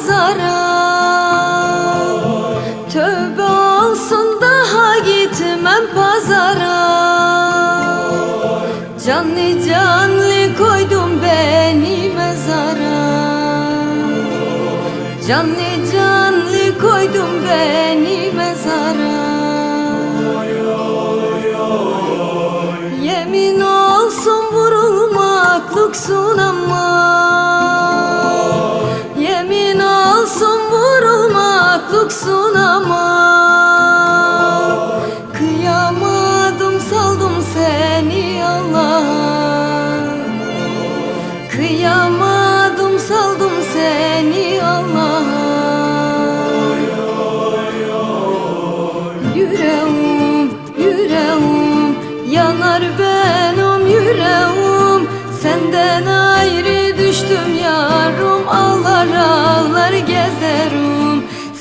pazara. Tövbe olsun daha gitmem pazara. Canlı canlı koydum beni mezara. Canlı canlı koydum beni mezara. Yemin olsun vurulmak lüksün ama lüksün ama Kıyamadım saldım seni Allah'a. Kıyamadım saldım seni Allah'a. Yüreğim, yüreğim Yanar benim yüreğim. Senden ayrı düştüm yarım Ağlar ağlar gezerim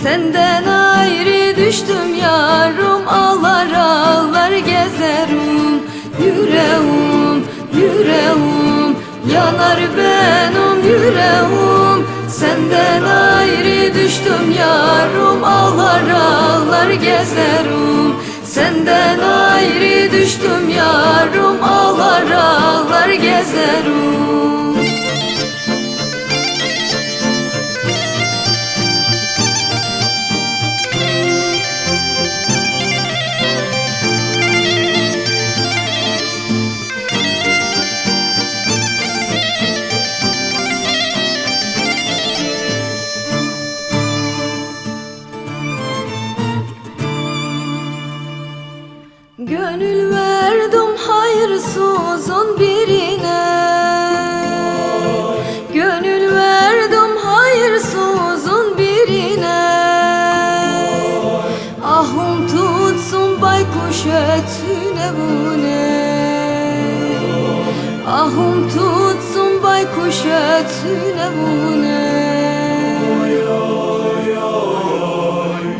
Senden ayrı düştüm yarım Ağlar ağlar gezerim Yüreğim, yüreğim Yanar benim yüreğim Senden ayrı düştüm yarım Ağlar ağlar gezerim Senden ayrı düştüm yarım Ağlar ağlar gezerim ötüne bu ne Ahım tutsun baykuş ötüne bu ne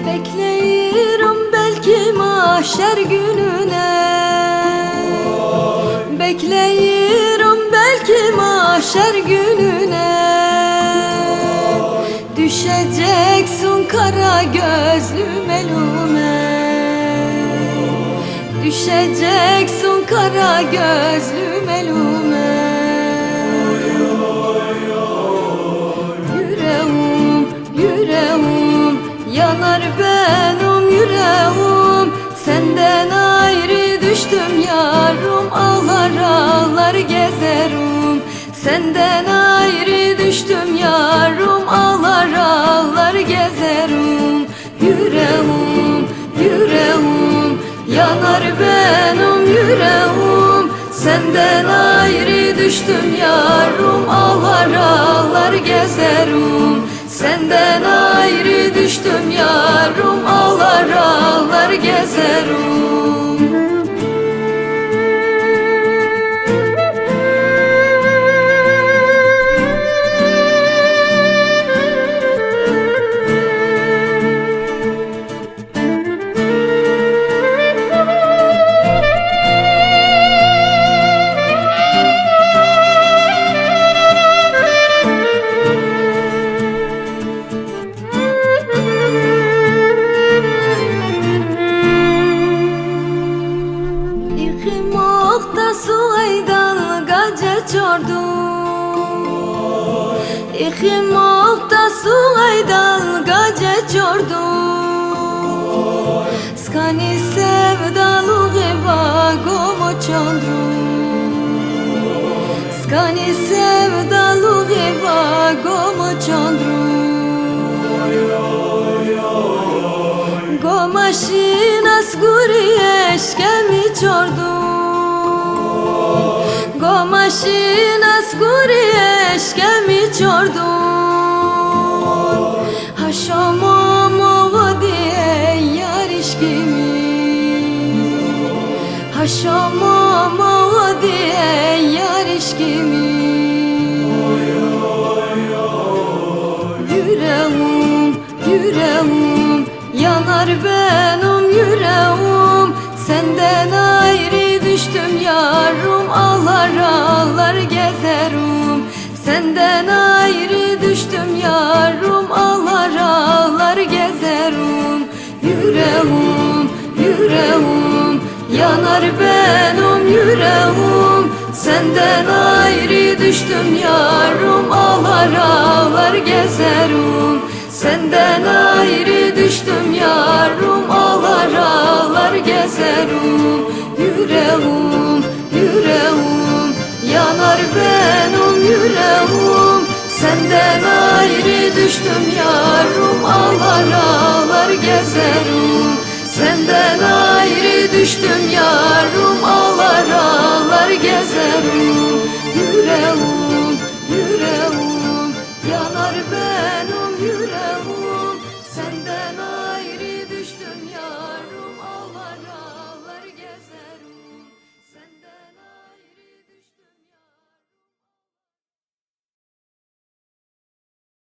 Bekleyirim belki mahşer gününe. Bekleyirim belki mahşer gününe. Düşeceksin kara gözlü melume Düşeceksin kara gözlü melume Yüreğim, yüreğim Yanar benim yüreğim. Senden ayrı düştüm yarım Ağlar ağlar gezerim. Senden ayrı Yanar benim yüreğim. Senden ayrı düştüm yarım Ağlar ağlar gezerim. Senden ayrı düştüm yarım Ağlar ağlar gezerim İki mokta suaydan gace çordu Skani sevdalu giva gomo çondru Skani sevdalu giva gomo çondru Gomaşina skuriyeşke mi çordu Gomaşina skuriyeşke mi çordu Haşomo movo diye yarişkimi Haşomo movo diye yarişkimi Yüreğim, yüreğim Yanar benim yüreğim. Senden ayrı düştüm yarım Ağlar ağlar gezerim Sen Senden ayrı düştüm yarım Ağlar ağlar gezerim Yüreğim, yüreğim Yanar benim yüreğim. Senden ayrı düştüm yarım Ağlar ağlar gezerim Senden ayrı düştüm yarım Ağlar ağlar gezerim Yüreğim, yüreğim Yanar benim yüreğim. Senden ayrı düştüm yarım Ağlar ağlar gezerim. Senden ayrı düştüm yarım Ağlar ağlar gezerim